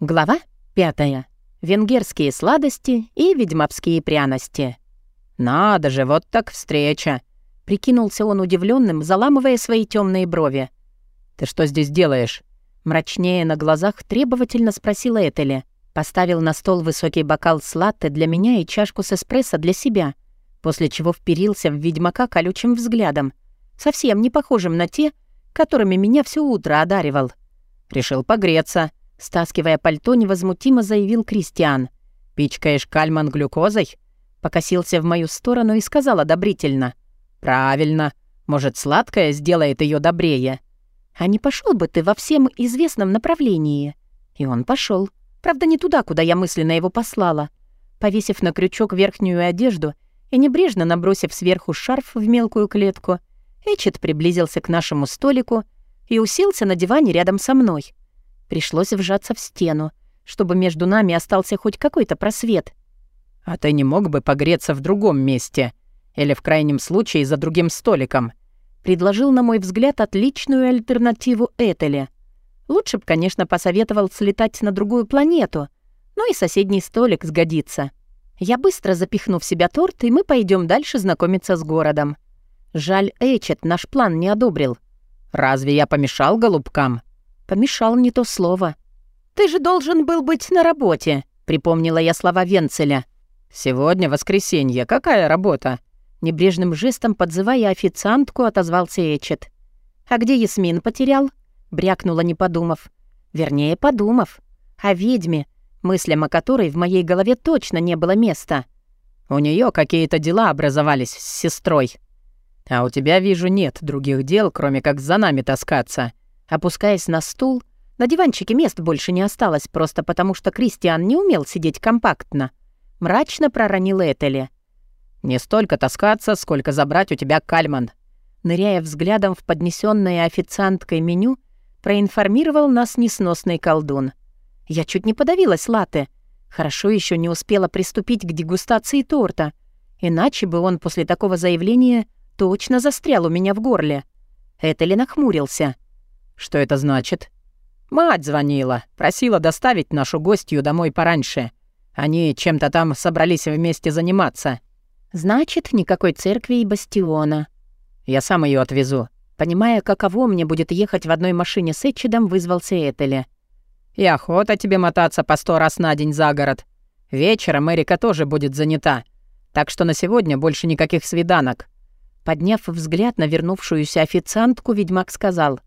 Глава пятая. Венгерские сладости и ведьмовские пряности. «Надо же, вот так встреча!» — прикинулся он удивленным, заламывая свои темные брови. «Ты что здесь делаешь?» Мрачнее на глазах требовательно спросила Этели. Поставил на стол высокий бокал с латте для меня и чашку с эспрессо для себя, после чего вперился в ведьмака колючим взглядом, совсем не похожим на те, которыми меня все утро одаривал. Решил погреться — Стаскивая пальто, невозмутимо заявил Кристиан. «Пичкаешь кальман глюкозой?» Покосился в мою сторону и сказал одобрительно. «Правильно. Может, сладкое сделает ее добрее?» «А не пошел бы ты во всем известном направлении?» И он пошел. Правда, не туда, куда я мысленно его послала. Повесив на крючок верхнюю одежду и небрежно набросив сверху шарф в мелкую клетку, Эчет приблизился к нашему столику и уселся на диване рядом со мной — Пришлось вжаться в стену, чтобы между нами остался хоть какой-то просвет. «А ты не мог бы погреться в другом месте? Или в крайнем случае за другим столиком?» Предложил, на мой взгляд, отличную альтернативу Этеле. Лучше б, конечно, посоветовал слетать на другую планету, но и соседний столик сгодится. Я быстро запихну в себя торт, и мы пойдем дальше знакомиться с городом. Жаль, Эчет наш план не одобрил. «Разве я помешал голубкам?» Помешал не то слово. «Ты же должен был быть на работе», — припомнила я слова Венцеля. «Сегодня воскресенье. Какая работа?» Небрежным жестом, подзывая официантку, отозвался Эчет. «А где Ясмин потерял?» — брякнула, не подумав. Вернее, подумав. О ведьме, мыслям о которой в моей голове точно не было места. У нее какие-то дела образовались с сестрой. А у тебя, вижу, нет других дел, кроме как за нами таскаться. Опускаясь на стул, на диванчике мест больше не осталось, просто потому что Кристиан не умел сидеть компактно. Мрачно проронил Этели. «Не столько таскаться, сколько забрать у тебя кальман». Ныряя взглядом в поднесенное официанткой меню, проинформировал нас несносный колдун. Я чуть не подавилась латы. Хорошо еще не успела приступить к дегустации торта. Иначе бы он после такого заявления точно застрял у меня в горле. Этели нахмурился — «Что это значит?» «Мать звонила, просила доставить нашу гостью домой пораньше. Они чем-то там собрались вместе заниматься». «Значит, никакой церкви и бастиона». «Я сам ее отвезу». Понимая, каково мне будет ехать в одной машине с Этчидом, вызвался Этели. «И охота тебе мотаться по сто раз на день за город. Вечером Эрика тоже будет занята. Так что на сегодня больше никаких свиданок». Подняв взгляд на вернувшуюся официантку, ведьмак сказал.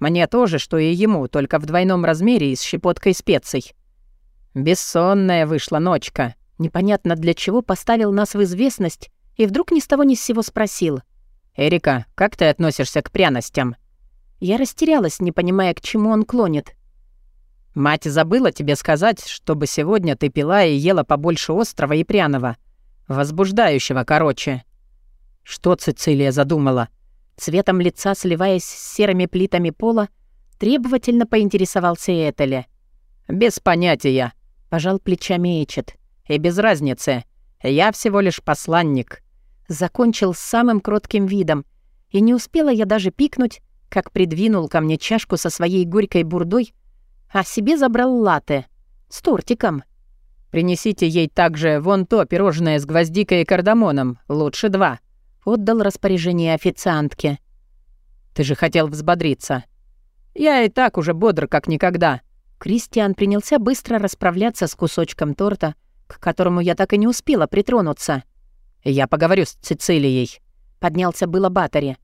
Мне тоже, что и ему, только в двойном размере и с щепоткой специй. Бессонная вышла ночка. Непонятно для чего поставил нас в известность и вдруг ни с того ни с сего спросил. «Эрика, как ты относишься к пряностям?» Я растерялась, не понимая, к чему он клонит. «Мать забыла тебе сказать, чтобы сегодня ты пила и ела побольше острого и пряного. Возбуждающего, короче». Что Цицилия задумала? Цветом лица, сливаясь с серыми плитами пола, требовательно поинтересовался Этеле. «Без понятия», — пожал плечами Эчет. «И без разницы. Я всего лишь посланник». Закончил с самым кротким видом, и не успела я даже пикнуть, как придвинул ко мне чашку со своей горькой бурдой, а себе забрал латте с тортиком. «Принесите ей также вон то пирожное с гвоздикой и кардамоном, лучше два», Отдал распоряжение официантке. «Ты же хотел взбодриться». «Я и так уже бодр, как никогда». Кристиан принялся быстро расправляться с кусочком торта, к которому я так и не успела притронуться. «Я поговорю с Цицилией». Поднялся было Батари.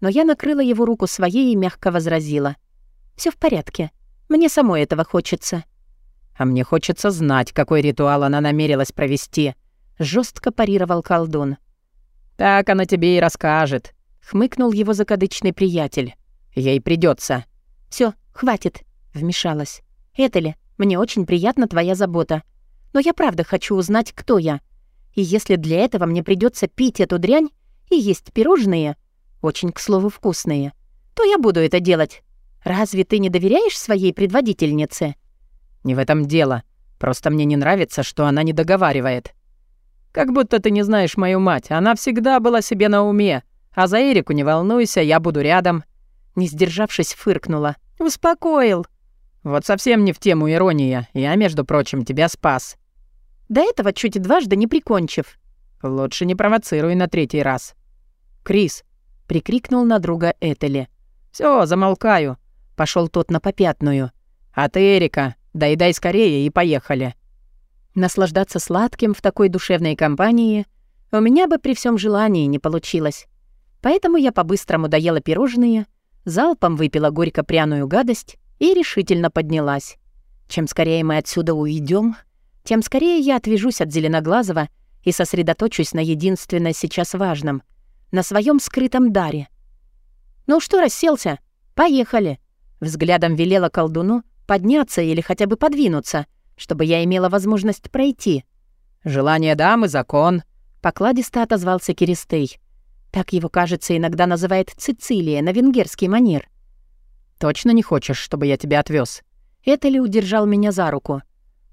Но я накрыла его руку своей и мягко возразила. Все в порядке. Мне самой этого хочется». «А мне хочется знать, какой ритуал она намерилась провести», — жестко парировал колдун. «Так она тебе и расскажет», — хмыкнул его закадычный приятель. «Ей придется. Все, хватит», — вмешалась. «Это ли? Мне очень приятна твоя забота. Но я правда хочу узнать, кто я. И если для этого мне придется пить эту дрянь и есть пирожные, очень, к слову, вкусные, то я буду это делать. Разве ты не доверяешь своей предводительнице?» «Не в этом дело. Просто мне не нравится, что она не договаривает. Как будто ты не знаешь мою мать. Она всегда была себе на уме. А за Эрику не волнуйся, я буду рядом». Не сдержавшись, фыркнула. «Успокоил». Вот совсем не в тему ирония. Я, между прочим, тебя спас. До этого чуть дважды не прикончив. Лучше не провоцируй на третий раз. Крис, прикрикнул на друга Этели. Все, замолкаю. Пошел тот на попятную. А ты, Эрика, доедай скорее и поехали. Наслаждаться сладким в такой душевной компании у меня бы при всем желании не получилось. Поэтому я по-быстрому доела пирожные, залпом выпила горько-пряную гадость и решительно поднялась. Чем скорее мы отсюда уйдем, тем скорее я отвяжусь от Зеленоглазого и сосредоточусь на единственном сейчас важном — на своем скрытом даре. «Ну что расселся? Поехали!» Взглядом велела колдуну подняться или хотя бы подвинуться, чтобы я имела возможность пройти. «Желание дамы — закон», — покладисто отозвался Киристей. Так его, кажется, иногда называет Цицилия на венгерский манер. «Точно не хочешь, чтобы я тебя отвез? Это ли удержал меня за руку?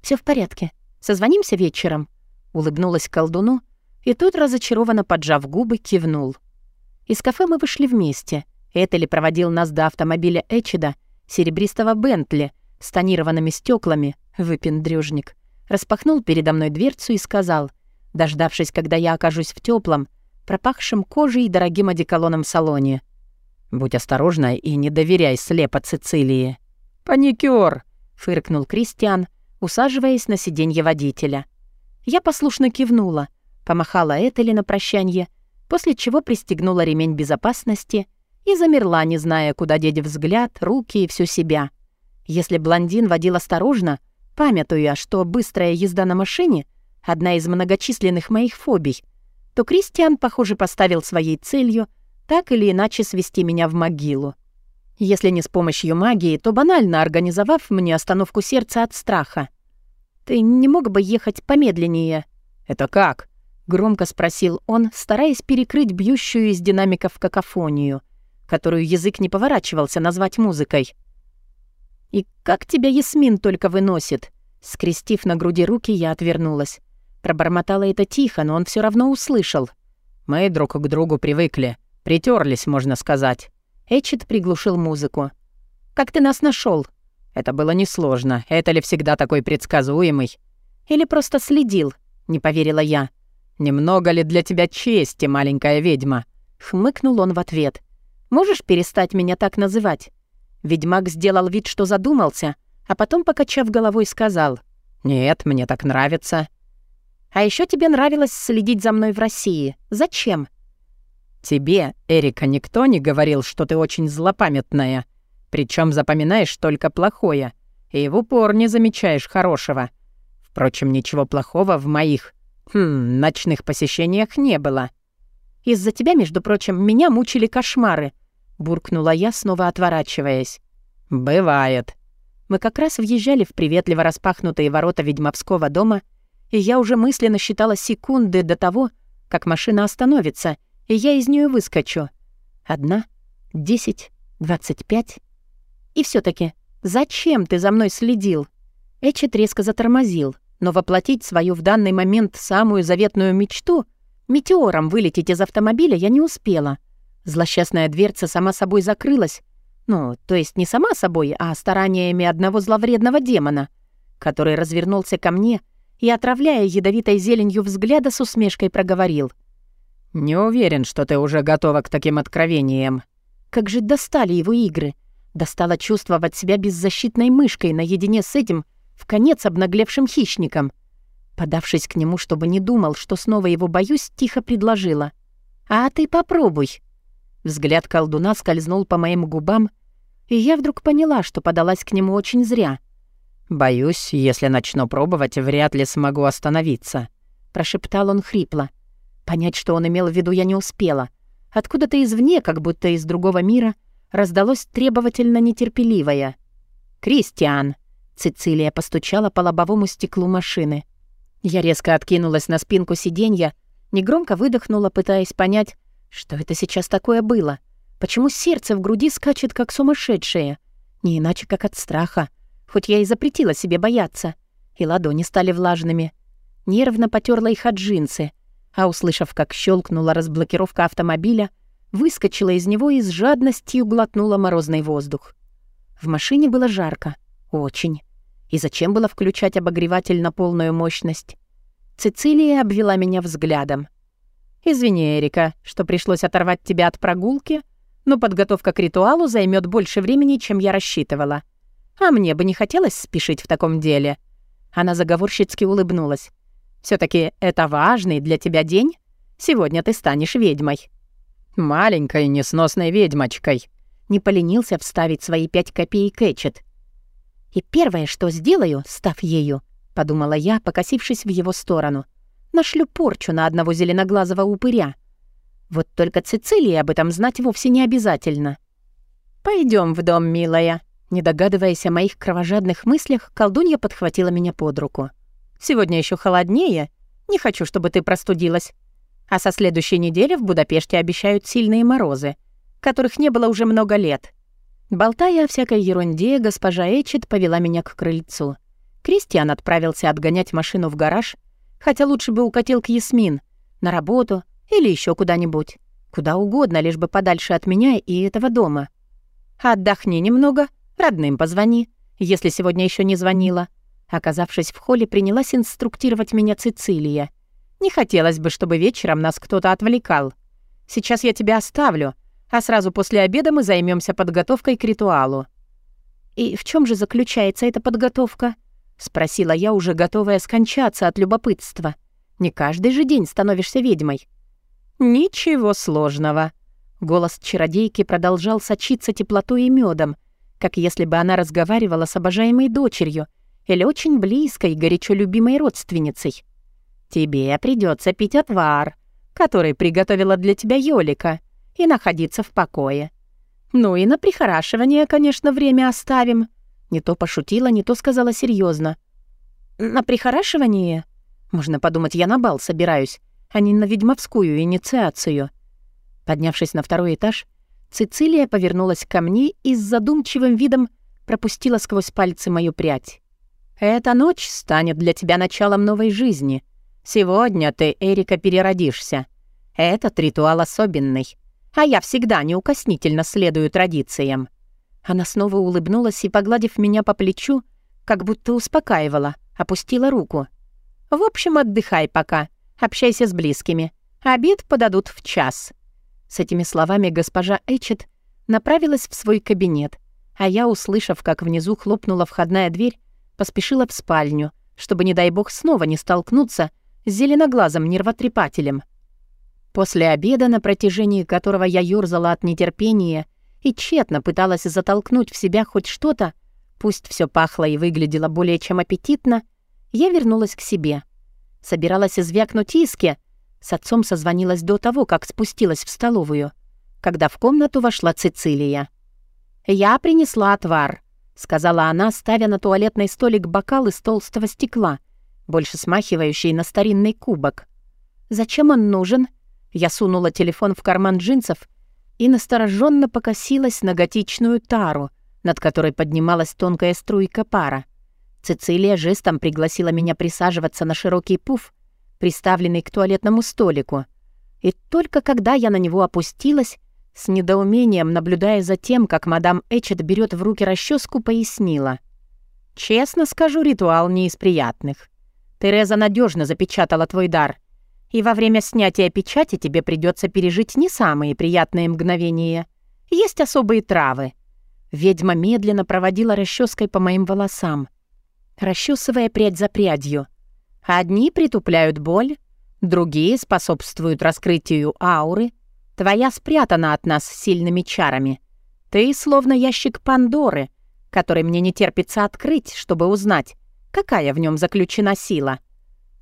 Все в порядке. Созвонимся вечером?» Улыбнулась колдуну, и тут, разочарованно поджав губы, кивнул. Из кафе мы вышли вместе. Этели проводил нас до автомобиля Эчида, серебристого Бентли, с тонированными стеклами, выпендрюжник. Распахнул передо мной дверцу и сказал, дождавшись, когда я окажусь в теплом, пропахшем кожей и дорогим одеколоном салоне. «Будь осторожна и не доверяй слепо Цицилии». «Паникёр!» — фыркнул Кристиан, усаживаясь на сиденье водителя. Я послушно кивнула, помахала Этели на прощанье, после чего пристегнула ремень безопасности и замерла, не зная, куда деть взгляд, руки и всю себя. Если блондин водил осторожно, памятуя, что быстрая езда на машине — одна из многочисленных моих фобий, то Кристиан, похоже, поставил своей целью так или иначе свести меня в могилу. Если не с помощью магии, то банально организовав мне остановку сердца от страха. «Ты не мог бы ехать помедленнее?» «Это как?» — громко спросил он, стараясь перекрыть бьющую из динамиков какофонию, которую язык не поворачивался назвать музыкой. «И как тебя Ясмин только выносит?» Скрестив на груди руки, я отвернулась. Пробормотала это тихо, но он все равно услышал. «Мы друг к другу привыкли. Притерлись, можно сказать». Эчет приглушил музыку. «Как ты нас нашел? «Это было несложно. Это ли всегда такой предсказуемый?» «Или просто следил?» — не поверила я. «Немного ли для тебя чести, маленькая ведьма?» — хмыкнул он в ответ. «Можешь перестать меня так называть?» Ведьмак сделал вид, что задумался, а потом, покачав головой, сказал. «Нет, мне так нравится». А еще тебе нравилось следить за мной в России. Зачем?» «Тебе, Эрика, никто не говорил, что ты очень злопамятная. Причем запоминаешь только плохое, и в упор не замечаешь хорошего. Впрочем, ничего плохого в моих, хм, ночных посещениях не было». «Из-за тебя, между прочим, меня мучили кошмары», — буркнула я, снова отворачиваясь. «Бывает». Мы как раз въезжали в приветливо распахнутые ворота ведьмовского дома — и я уже мысленно считала секунды до того, как машина остановится, и я из нее выскочу. Одна, десять, двадцать пять. И все таки зачем ты за мной следил? Эчет резко затормозил, но воплотить свою в данный момент самую заветную мечту — метеором вылететь из автомобиля я не успела. Злосчастная дверца сама собой закрылась. Ну, то есть не сама собой, а стараниями одного зловредного демона, который развернулся ко мне — и, отравляя ядовитой зеленью взгляда, с усмешкой проговорил. «Не уверен, что ты уже готова к таким откровениям». Как же достали его игры. Достало чувствовать себя беззащитной мышкой наедине с этим в конец обнаглевшим хищником. Подавшись к нему, чтобы не думал, что снова его боюсь, тихо предложила. «А ты попробуй». Взгляд колдуна скользнул по моим губам, и я вдруг поняла, что подалась к нему очень зря — «Боюсь, если начну пробовать, вряд ли смогу остановиться», — прошептал он хрипло. Понять, что он имел в виду, я не успела. Откуда-то извне, как будто из другого мира, раздалось требовательно нетерпеливое. «Кристиан!» — Цицилия постучала по лобовому стеклу машины. Я резко откинулась на спинку сиденья, негромко выдохнула, пытаясь понять, что это сейчас такое было. Почему сердце в груди скачет, как сумасшедшее? Не иначе, как от страха хоть я и запретила себе бояться. И ладони стали влажными. Нервно потерла их от джинсы, а, услышав, как щелкнула разблокировка автомобиля, выскочила из него и с жадностью глотнула морозный воздух. В машине было жарко, Очень. И зачем было включать обогреватель на полную мощность? Цицилия обвела меня взглядом. «Извини, Эрика, что пришлось оторвать тебя от прогулки, но подготовка к ритуалу займет больше времени, чем я рассчитывала. А мне бы не хотелось спешить в таком деле». Она заговорщицки улыбнулась. все таки это важный для тебя день. Сегодня ты станешь ведьмой». «Маленькой несносной ведьмочкой», — не поленился вставить свои пять копеек Эчет. «И первое, что сделаю, став ею, — подумала я, покосившись в его сторону, — нашлю порчу на одного зеленоглазого упыря. Вот только Цицилии об этом знать вовсе не обязательно. Пойдем в дом, милая», не догадываясь о моих кровожадных мыслях, колдунья подхватила меня под руку. «Сегодня еще холоднее. Не хочу, чтобы ты простудилась. А со следующей недели в Будапеште обещают сильные морозы, которых не было уже много лет». Болтая о всякой ерунде, госпожа Эчет повела меня к крыльцу. Кристиан отправился отгонять машину в гараж, хотя лучше бы укатил к Ясмин, на работу или еще куда-нибудь. Куда угодно, лишь бы подальше от меня и этого дома. «Отдохни немного», Родным позвони, если сегодня еще не звонила. Оказавшись в холле, принялась инструктировать меня Цицилия. Не хотелось бы, чтобы вечером нас кто-то отвлекал. Сейчас я тебя оставлю, а сразу после обеда мы займемся подготовкой к ритуалу». «И в чем же заключается эта подготовка?» — спросила я, уже готовая скончаться от любопытства. «Не каждый же день становишься ведьмой». «Ничего сложного». Голос чародейки продолжал сочиться теплотой и медом, как если бы она разговаривала с обожаемой дочерью или очень близкой, горячо любимой родственницей. «Тебе придется пить отвар, который приготовила для тебя Ёлика, и находиться в покое. Ну и на прихорашивание, конечно, время оставим». Не то пошутила, не то сказала серьезно. «На прихорашивание?» Можно подумать, я на бал собираюсь, а не на ведьмовскую инициацию. Поднявшись на второй этаж, Цицилия повернулась ко мне и с задумчивым видом пропустила сквозь пальцы мою прядь. «Эта ночь станет для тебя началом новой жизни. Сегодня ты, Эрика, переродишься. Этот ритуал особенный, а я всегда неукоснительно следую традициям». Она снова улыбнулась и, погладив меня по плечу, как будто успокаивала, опустила руку. «В общем, отдыхай пока, общайся с близкими. Обед подадут в час». С этими словами госпожа Эчет направилась в свой кабинет, а я, услышав, как внизу хлопнула входная дверь, поспешила в спальню, чтобы, не дай бог, снова не столкнуться с зеленоглазым нервотрепателем. После обеда, на протяжении которого я ёрзала от нетерпения и тщетно пыталась затолкнуть в себя хоть что-то, пусть все пахло и выглядело более чем аппетитно, я вернулась к себе. Собиралась извякнуть иски, с отцом созвонилась до того, как спустилась в столовую, когда в комнату вошла Цицилия. «Я принесла отвар», — сказала она, ставя на туалетный столик бокал из толстого стекла, больше смахивающий на старинный кубок. «Зачем он нужен?» Я сунула телефон в карман джинсов и настороженно покосилась на готичную тару, над которой поднималась тонкая струйка пара. Цицилия жестом пригласила меня присаживаться на широкий пуф, приставленный к туалетному столику. И только когда я на него опустилась, с недоумением, наблюдая за тем, как мадам Эчет берет в руки расческу, пояснила. «Честно скажу, ритуал не из приятных. Тереза надежно запечатала твой дар, и во время снятия печати тебе придется пережить не самые приятные мгновения. Есть особые травы». Ведьма медленно проводила расческой по моим волосам, расчесывая прядь за прядью — Одни притупляют боль, другие способствуют раскрытию ауры. Твоя спрятана от нас сильными чарами. Ты словно ящик Пандоры, который мне не терпится открыть, чтобы узнать, какая в нем заключена сила.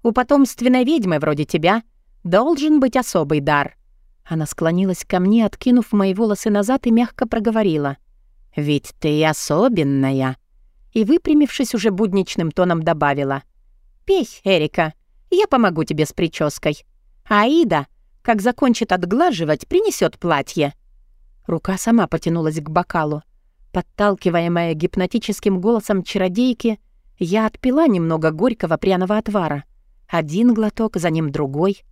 У потомственной ведьмы вроде тебя должен быть особый дар». Она склонилась ко мне, откинув мои волосы назад и мягко проговорила. «Ведь ты особенная». И, выпрямившись уже будничным тоном, добавила. «Пей, Эрика, я помогу тебе с прической. Аида, как закончит отглаживать, принесет платье». Рука сама потянулась к бокалу. Подталкиваемая гипнотическим голосом чародейки, я отпила немного горького пряного отвара. Один глоток, за ним другой.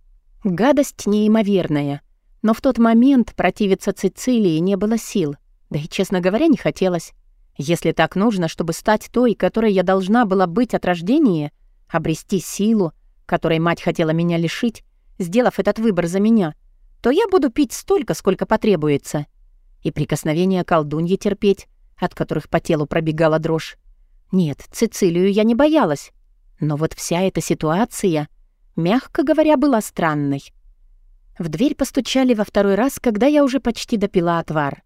Гадость неимоверная. Но в тот момент противиться Цицилии не было сил. Да и, честно говоря, не хотелось. Если так нужно, чтобы стать той, которой я должна была быть от рождения, обрести силу, которой мать хотела меня лишить, сделав этот выбор за меня, то я буду пить столько, сколько потребуется. И прикосновения колдуньи терпеть, от которых по телу пробегала дрожь. Нет, Цицилию я не боялась. Но вот вся эта ситуация, мягко говоря, была странной. В дверь постучали во второй раз, когда я уже почти допила отвар.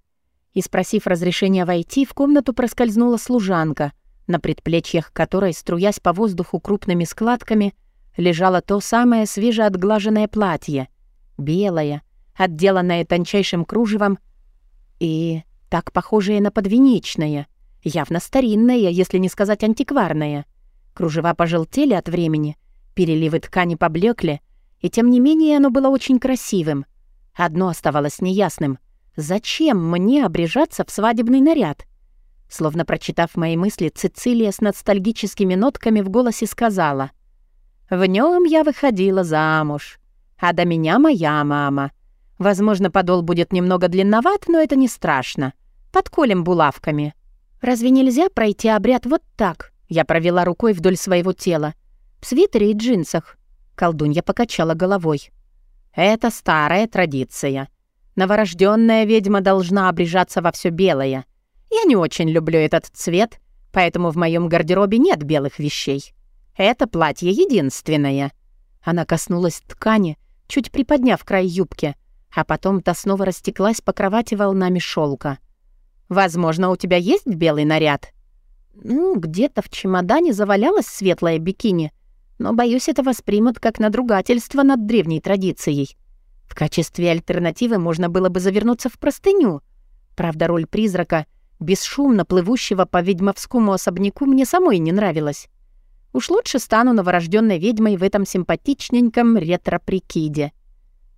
И, спросив разрешения войти, в комнату проскользнула служанка, на предплечьях которой, струясь по воздуху крупными складками, лежало то самое свежеотглаженное платье, белое, отделанное тончайшим кружевом и так похожее на подвенечное, явно старинное, если не сказать антикварное. Кружева пожелтели от времени, переливы ткани поблекли, и тем не менее оно было очень красивым. Одно оставалось неясным. Зачем мне обрежаться в свадебный наряд? Словно прочитав мои мысли, Цицилия с ностальгическими нотками в голосе сказала. «В нем я выходила замуж, а до меня моя мама. Возможно, подол будет немного длинноват, но это не страшно. Подколем булавками». «Разве нельзя пройти обряд вот так?» Я провела рукой вдоль своего тела. В свитере и джинсах. Колдунья покачала головой. «Это старая традиция. Новорожденная ведьма должна обрежаться во все белое. Я не очень люблю этот цвет, поэтому в моем гардеробе нет белых вещей. Это платье единственное». Она коснулась ткани, чуть приподняв край юбки, а потом та снова растеклась по кровати волнами шелка. «Возможно, у тебя есть белый наряд?» «Ну, где-то в чемодане завалялась светлая бикини», но, боюсь, это воспримут как надругательство над древней традицией. В качестве альтернативы можно было бы завернуться в простыню. Правда, роль призрака, бесшумно плывущего по ведьмовскому особняку, мне самой не нравилась. Уж лучше стану новорожденной ведьмой в этом симпатичненьком ретро-прикиде.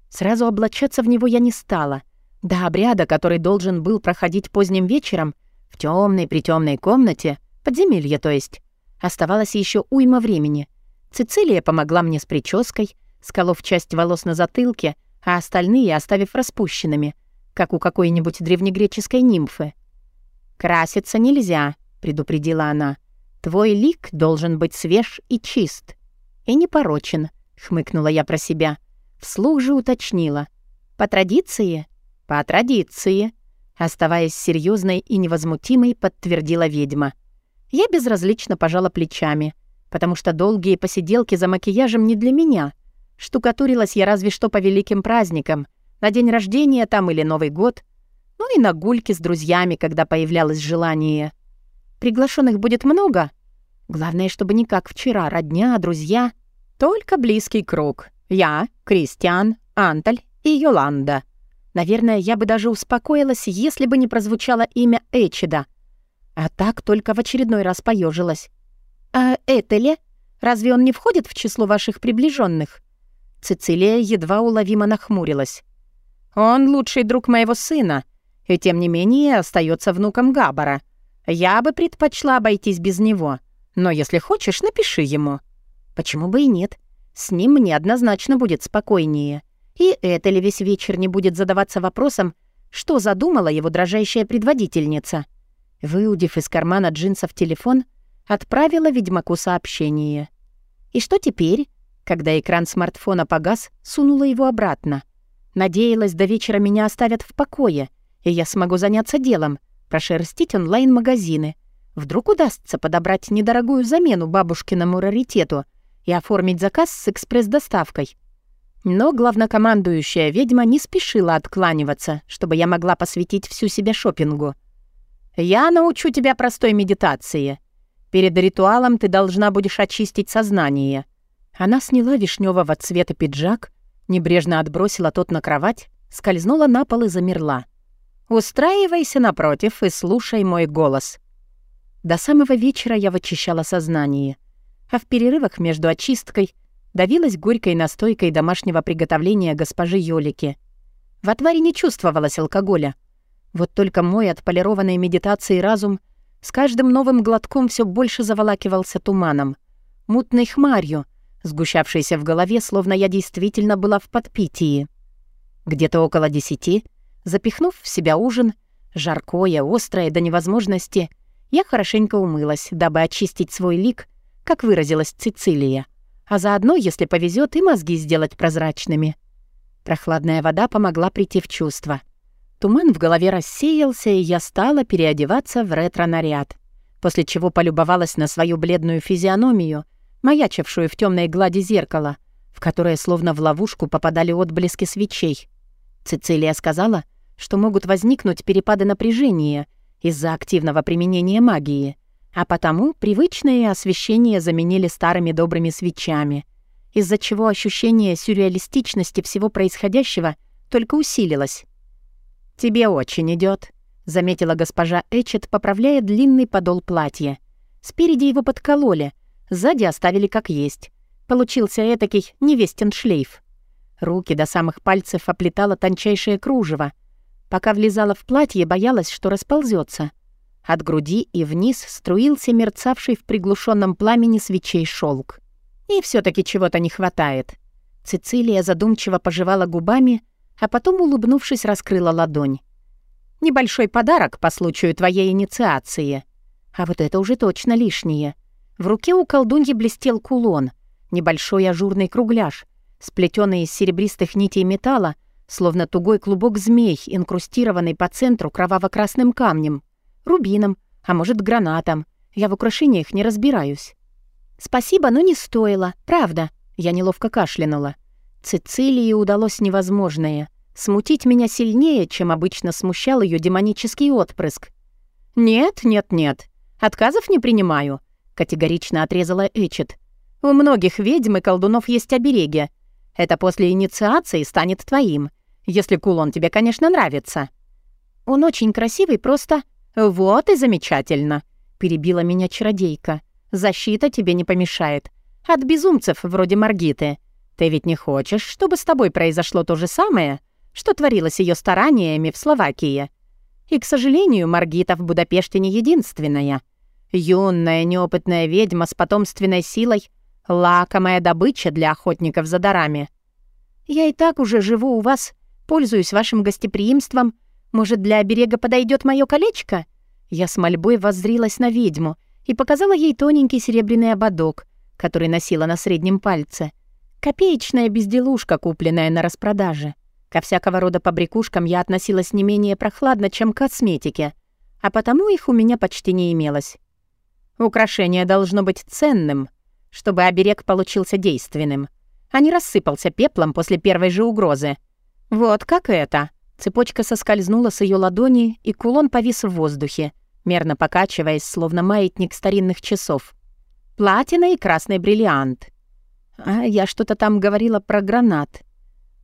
Сразу облачаться в него я не стала. До обряда, который должен был проходить поздним вечером, в темной притемной комнате, подземелье то есть, оставалось еще уйма времени — Цицилия помогла мне с прической, сколов часть волос на затылке, а остальные оставив распущенными, как у какой-нибудь древнегреческой нимфы. «Краситься нельзя», — предупредила она. «Твой лик должен быть свеж и чист». «И непорочен», — хмыкнула я про себя. Вслух же уточнила. «По традиции?» «По традиции», — оставаясь серьезной и невозмутимой, подтвердила ведьма. Я безразлично пожала плечами — потому что долгие посиделки за макияжем не для меня. Штукатурилась я разве что по великим праздникам, на день рождения там или Новый год, ну и на гульки с друзьями, когда появлялось желание. Приглашенных будет много. Главное, чтобы не как вчера, родня, друзья. Только близкий круг. Я, Кристиан, Анталь и Йоланда. Наверное, я бы даже успокоилась, если бы не прозвучало имя Эчида. А так только в очередной раз поежилась. «А Этеле? Разве он не входит в число ваших приближенных? Цицилия едва уловимо нахмурилась. «Он лучший друг моего сына, и тем не менее остается внуком Габара. Я бы предпочла обойтись без него, но если хочешь, напиши ему». «Почему бы и нет? С ним мне однозначно будет спокойнее. И Этеле весь вечер не будет задаваться вопросом, что задумала его дрожащая предводительница». Выудив из кармана джинсов телефон, Отправила ведьмаку сообщение. И что теперь? Когда экран смартфона погас, сунула его обратно. Надеялась, до вечера меня оставят в покое, и я смогу заняться делом, прошерстить онлайн-магазины. Вдруг удастся подобрать недорогую замену бабушкиному раритету и оформить заказ с экспресс-доставкой. Но главнокомандующая ведьма не спешила откланиваться, чтобы я могла посвятить всю себя шопингу. «Я научу тебя простой медитации», Перед ритуалом ты должна будешь очистить сознание». Она сняла вишневого цвета пиджак, небрежно отбросила тот на кровать, скользнула на пол и замерла. «Устраивайся напротив и слушай мой голос». До самого вечера я вычищала сознание, а в перерывах между очисткой давилась горькой настойкой домашнего приготовления госпожи Ёлики. В отваре не чувствовалось алкоголя. Вот только мой отполированный медитацией разум — с каждым новым глотком все больше заволакивался туманом, мутной хмарью, сгущавшейся в голове, словно я действительно была в подпитии. Где-то около десяти, запихнув в себя ужин, жаркое, острое до невозможности, Я хорошенько умылась, дабы очистить свой лик, как выразилась Цицилия, а заодно, если повезет, и мозги сделать прозрачными. Прохладная вода помогла прийти в чувство. Туман в голове рассеялся, и я стала переодеваться в ретро-наряд, после чего полюбовалась на свою бледную физиономию, маячившую в темной глади зеркала, в которое словно в ловушку попадали отблески свечей. Цицилия сказала, что могут возникнуть перепады напряжения из-за активного применения магии, а потому привычное освещение заменили старыми добрыми свечами — из-за чего ощущение сюрреалистичности всего происходящего только усилилось. «Тебе очень идет, заметила госпожа Эчет, поправляя длинный подол платья. Спереди его подкололи, сзади оставили как есть. Получился этакий невестен шлейф. Руки до самых пальцев оплетало тончайшее кружево. Пока влезала в платье, боялась, что расползется. От груди и вниз струился мерцавший в приглушенном пламени свечей шелк. И все таки чего-то не хватает. Цицилия задумчиво пожевала губами, а потом, улыбнувшись, раскрыла ладонь. «Небольшой подарок по случаю твоей инициации. А вот это уже точно лишнее. В руке у колдуньи блестел кулон, небольшой ажурный кругляш, сплетенный из серебристых нитей металла, словно тугой клубок змей, инкрустированный по центру кроваво-красным камнем, рубином, а может, гранатом. Я в украшениях не разбираюсь. «Спасибо, но не стоило, правда», — я неловко кашлянула. Цицилии удалось невозможное — смутить меня сильнее, чем обычно смущал ее демонический отпрыск. «Нет, нет, нет, отказов не принимаю», — категорично отрезала Эчет. «У многих ведьм и колдунов есть обереги. Это после инициации станет твоим, если кулон тебе, конечно, нравится». «Он очень красивый, просто...» «Вот и замечательно», — перебила меня чародейка. Защита тебе не помешает. От безумцев вроде Маргиты. Ты ведь не хочешь, чтобы с тобой произошло то же самое, что творилось ее стараниями в Словакии. И, к сожалению, Маргита в Будапеште не единственная. Юная, неопытная ведьма с потомственной силой — лакомая добыча для охотников за дарами. Я и так уже живу у вас, пользуюсь вашим гостеприимством. Может, для оберега подойдет мое колечко?» Я с мольбой воззрилась на ведьму, и показала ей тоненький серебряный ободок, который носила на среднем пальце. Копеечная безделушка, купленная на распродаже. Ко всякого рода побрякушкам я относилась не менее прохладно, чем к косметике, а потому их у меня почти не имелось. Украшение должно быть ценным, чтобы оберег получился действенным, а не рассыпался пеплом после первой же угрозы. Вот как это. Цепочка соскользнула с ее ладони, и кулон повис в воздухе — мерно покачиваясь, словно маятник старинных часов. Платина и красный бриллиант. А я что-то там говорила про гранат.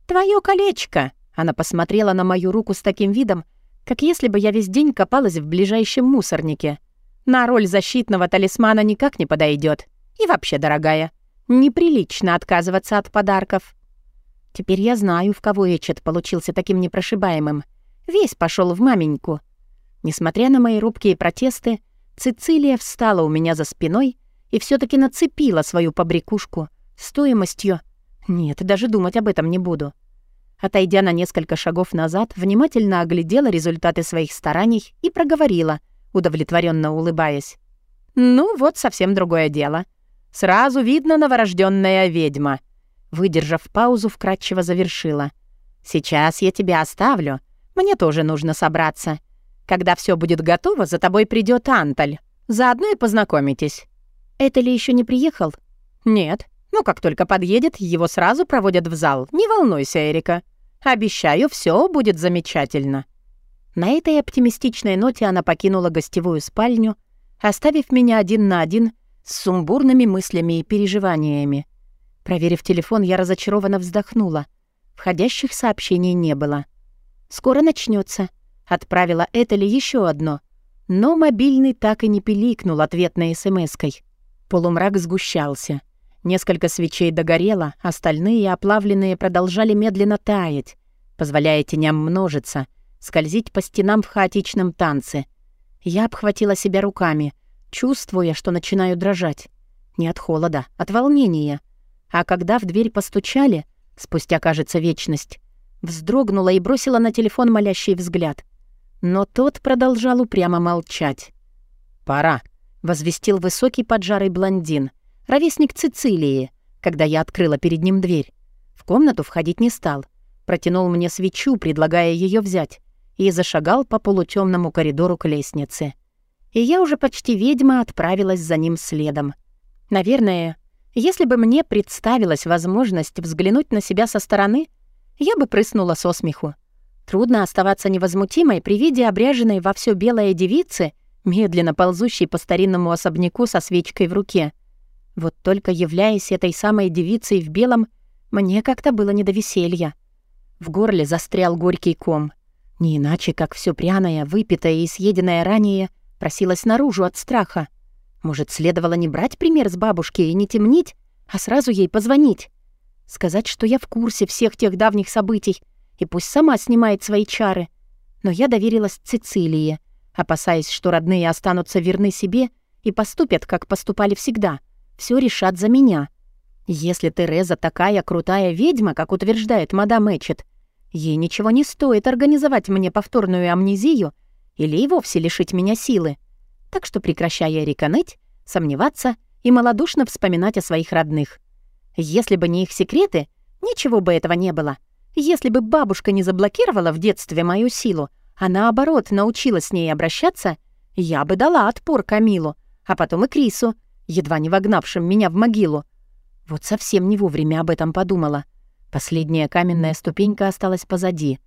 «Твоё колечко!» Она посмотрела на мою руку с таким видом, как если бы я весь день копалась в ближайшем мусорнике. На роль защитного талисмана никак не подойдет. И вообще, дорогая, неприлично отказываться от подарков. Теперь я знаю, в кого Эчет получился таким непрошибаемым. Весь пошел в маменьку — Несмотря на мои робкие протесты, Цицилия встала у меня за спиной и все таки нацепила свою побрякушку стоимостью... Нет, даже думать об этом не буду. Отойдя на несколько шагов назад, внимательно оглядела результаты своих стараний и проговорила, удовлетворенно улыбаясь. «Ну, вот совсем другое дело. Сразу видно новорожденная ведьма». Выдержав паузу, вкратчиво завершила. «Сейчас я тебя оставлю. Мне тоже нужно собраться. Когда все будет готово, за тобой придет Анталь. Заодно и познакомитесь». «Это ли еще не приехал?» «Нет. Но как только подъедет, его сразу проводят в зал. Не волнуйся, Эрика. Обещаю, все будет замечательно». На этой оптимистичной ноте она покинула гостевую спальню, оставив меня один на один с сумбурными мыслями и переживаниями. Проверив телефон, я разочарованно вздохнула. Входящих сообщений не было. «Скоро начнется. Отправила Этели еще одно, но мобильный так и не пиликнул ответной смс-кой. Полумрак сгущался. Несколько свечей догорело, остальные оплавленные продолжали медленно таять, позволяя теням множиться, скользить по стенам в хаотичном танце. Я обхватила себя руками, чувствуя, что начинаю дрожать. Не от холода, от волнения. А когда в дверь постучали, спустя, кажется, вечность, вздрогнула и бросила на телефон молящий взгляд — но тот продолжал упрямо молчать. «Пора», — возвестил высокий поджарый блондин, ровесник Цицилии, когда я открыла перед ним дверь. В комнату входить не стал. Протянул мне свечу, предлагая ее взять, и зашагал по полутемному коридору к лестнице. И я уже почти ведьма отправилась за ним следом. Наверное, если бы мне представилась возможность взглянуть на себя со стороны, я бы прыснула со смеху. Трудно оставаться невозмутимой при виде обряженной во все белое девицы, медленно ползущей по старинному особняку со свечкой в руке. Вот только являясь этой самой девицей в белом, мне как-то было не до веселья. В горле застрял горький ком. Не иначе, как все пряное, выпитое и съеденное ранее, просилось наружу от страха. Может, следовало не брать пример с бабушки и не темнить, а сразу ей позвонить? Сказать, что я в курсе всех тех давних событий, и пусть сама снимает свои чары. Но я доверилась Цицилии, опасаясь, что родные останутся верны себе и поступят, как поступали всегда. Все решат за меня. Если Тереза такая крутая ведьма, как утверждает мадам Эчет, ей ничего не стоит организовать мне повторную амнезию или и вовсе лишить меня силы. Так что прекращая реконыть, сомневаться и малодушно вспоминать о своих родных. Если бы не их секреты, ничего бы этого не было. Если бы бабушка не заблокировала в детстве мою силу, а наоборот научилась с ней обращаться, я бы дала отпор Камилу, а потом и Крису, едва не вогнавшим меня в могилу. Вот совсем не вовремя об этом подумала. Последняя каменная ступенька осталась позади.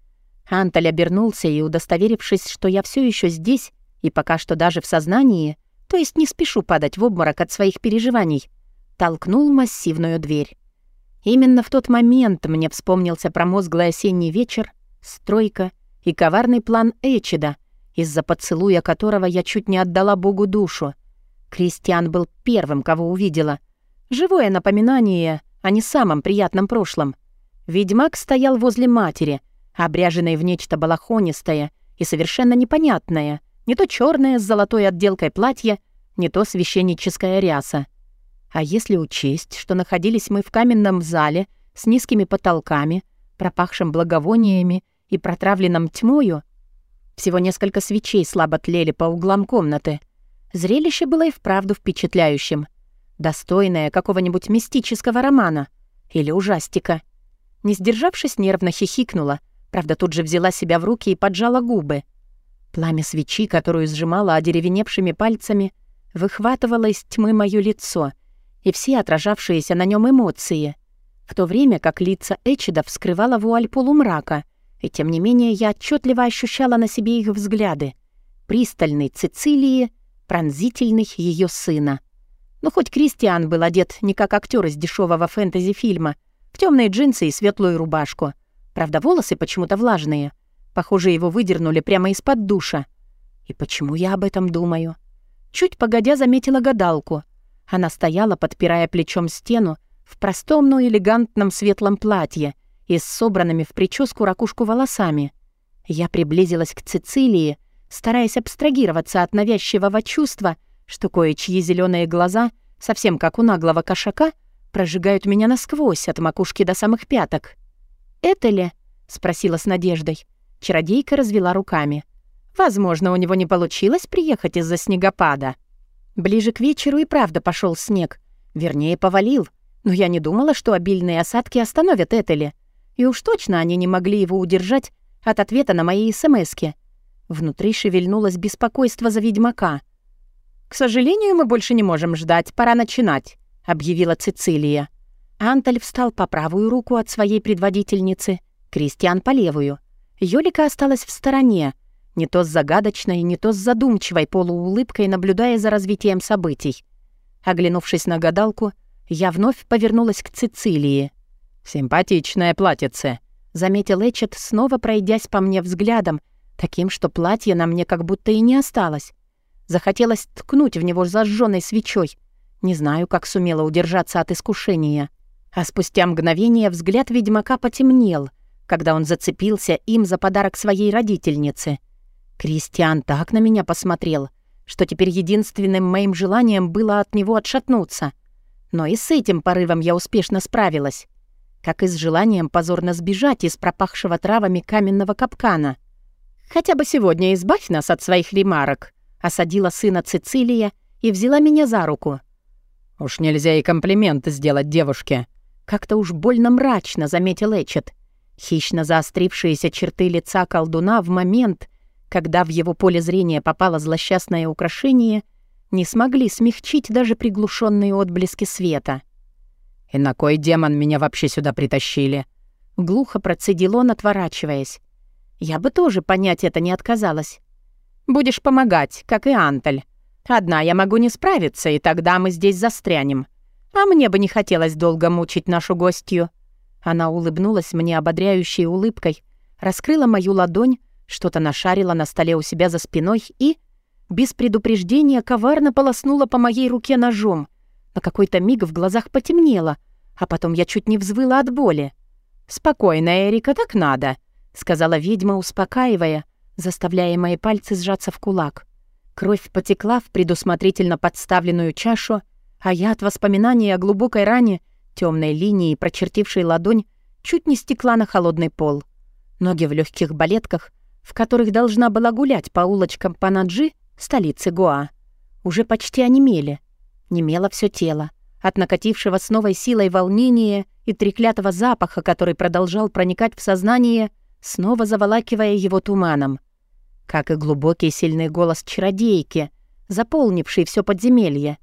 Анталь обернулся и, удостоверившись, что я все еще здесь и пока что даже в сознании, то есть не спешу падать в обморок от своих переживаний, толкнул массивную дверь. Именно в тот момент мне вспомнился промозглый осенний вечер, стройка и коварный план Эчида, из-за поцелуя которого я чуть не отдала Богу душу. Кристиан был первым, кого увидела. Живое напоминание о не самом приятном прошлом. Ведьмак стоял возле матери, обряженной в нечто балахонистое и совершенно непонятное, не то черное с золотой отделкой платье, не то священническая ряса. А если учесть, что находились мы в каменном зале с низкими потолками, пропахшим благовониями и протравленным тьмою, всего несколько свечей слабо тлели по углам комнаты. Зрелище было и вправду впечатляющим. Достойное какого-нибудь мистического романа или ужастика. Не сдержавшись, нервно хихикнула, правда, тут же взяла себя в руки и поджала губы — Пламя свечи, которую сжимала одеревеневшими пальцами, выхватывало из тьмы моё лицо и все отражавшиеся на нем эмоции, в то время как лица Эчидов скрывала вуаль полумрака, и тем не менее я отчетливо ощущала на себе их взгляды. Пристальный Цицилии, пронзительный ее сына. Но хоть Кристиан был одет не как актер из дешевого фэнтези-фильма, в темные джинсы и светлую рубашку. Правда, волосы почему-то влажные — Похоже, его выдернули прямо из-под душа. И почему я об этом думаю? Чуть погодя заметила гадалку. Она стояла, подпирая плечом стену, в простом, но элегантном светлом платье и с собранными в прическу ракушку волосами. Я приблизилась к Цицилии, стараясь абстрагироваться от навязчивого чувства, что кое-чьи зеленые глаза, совсем как у наглого кошака, прожигают меня насквозь от макушки до самых пяток. «Это ли?» — спросила с надеждой. Чародейка развела руками. Возможно, у него не получилось приехать из-за снегопада. Ближе к вечеру и правда пошел снег. Вернее, повалил. Но я не думала, что обильные осадки остановят Этели. И уж точно они не могли его удержать от ответа на мои СМСки. Внутри шевельнулось беспокойство за ведьмака. «К сожалению, мы больше не можем ждать. Пора начинать», — объявила Цицилия. Анталь встал по правую руку от своей предводительницы, Кристиан по левую. Юлика осталась в стороне, не то с загадочной, не то с задумчивой полуулыбкой, наблюдая за развитием событий. Оглянувшись на гадалку, я вновь повернулась к Цицилии. «Симпатичное платьице», — заметил Эчет, снова пройдясь по мне взглядом, таким, что платье на мне как будто и не осталось. Захотелось ткнуть в него зажженной свечой. Не знаю, как сумела удержаться от искушения. А спустя мгновение взгляд ведьмака потемнел, когда он зацепился им за подарок своей родительнице. Кристиан так на меня посмотрел, что теперь единственным моим желанием было от него отшатнуться. Но и с этим порывом я успешно справилась. Как и с желанием позорно сбежать из пропахшего травами каменного капкана. «Хотя бы сегодня избавь нас от своих ремарок», — Осадила сына Цицилия и взяла меня за руку. «Уж нельзя и комплименты сделать девушке». Как-то уж больно мрачно заметил Эчет. Хищно заострившиеся черты лица колдуна в момент, когда в его поле зрения попало злосчастное украшение, не смогли смягчить даже приглушенные отблески света. «И на кой демон меня вообще сюда притащили?» Глухо процедил он, отворачиваясь. «Я бы тоже понять это не отказалась. Будешь помогать, как и Анталь. Одна я могу не справиться, и тогда мы здесь застрянем. А мне бы не хотелось долго мучить нашу гостью». Она улыбнулась мне ободряющей улыбкой, раскрыла мою ладонь, что-то нашарила на столе у себя за спиной и, без предупреждения, коварно полоснула по моей руке ножом. На какой-то миг в глазах потемнело, а потом я чуть не взвыла от боли. «Спокойно, Эрика, так надо», — сказала ведьма, успокаивая, заставляя мои пальцы сжаться в кулак. Кровь потекла в предусмотрительно подставленную чашу, а я от воспоминаний о глубокой ране, темной линии, прочертившей ладонь, чуть не стекла на холодный пол. Ноги в легких балетках, в которых должна была гулять по улочкам Панаджи, столицы Гоа, уже почти онемели. Немело все тело. От накатившего с новой силой волнения и треклятого запаха, который продолжал проникать в сознание, снова заволакивая его туманом. Как и глубокий сильный голос чародейки, заполнивший все подземелье.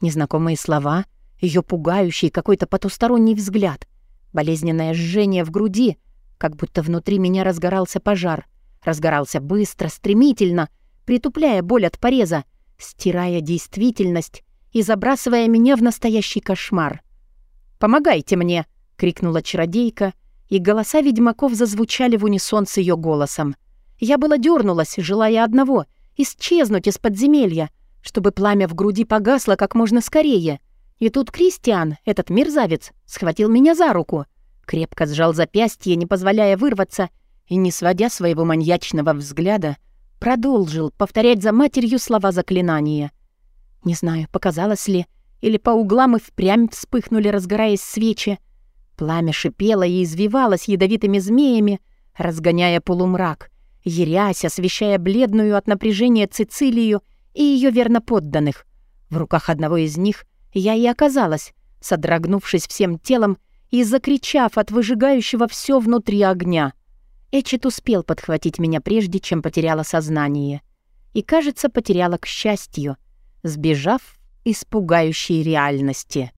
Незнакомые слова, ее пугающий какой-то потусторонний взгляд, болезненное жжение в груди, как будто внутри меня разгорался пожар. Разгорался быстро, стремительно, притупляя боль от пореза, стирая действительность и забрасывая меня в настоящий кошмар. «Помогайте мне!» — крикнула чародейка, и голоса ведьмаков зазвучали в унисон с ее голосом. Я была дернулась, желая одного — исчезнуть из подземелья, чтобы пламя в груди погасло как можно скорее. И тут Кристиан, этот мерзавец, схватил меня за руку, крепко сжал запястье, не позволяя вырваться, и, не сводя своего маньячного взгляда, продолжил повторять за матерью слова заклинания — не знаю, показалось ли, или по углам и впрямь вспыхнули, разгораясь свечи. Пламя шипело и извивалось ядовитыми змеями, разгоняя полумрак, ярясь, освещая бледную от напряжения Цицилию и ее верно подданных. В руках одного из них я и оказалась, содрогнувшись всем телом и закричав от выжигающего все внутри огня. Эчет успел подхватить меня прежде, чем потеряла сознание. И, кажется, потеряла к счастью — сбежав из пугающей реальности.